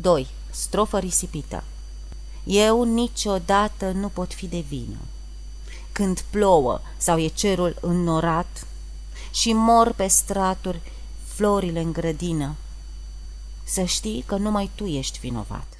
2. Strofă risipită Eu niciodată nu pot fi de vină. Când plouă sau e cerul înnorat și mor pe straturi florile în grădină, să știi că numai tu ești vinovat.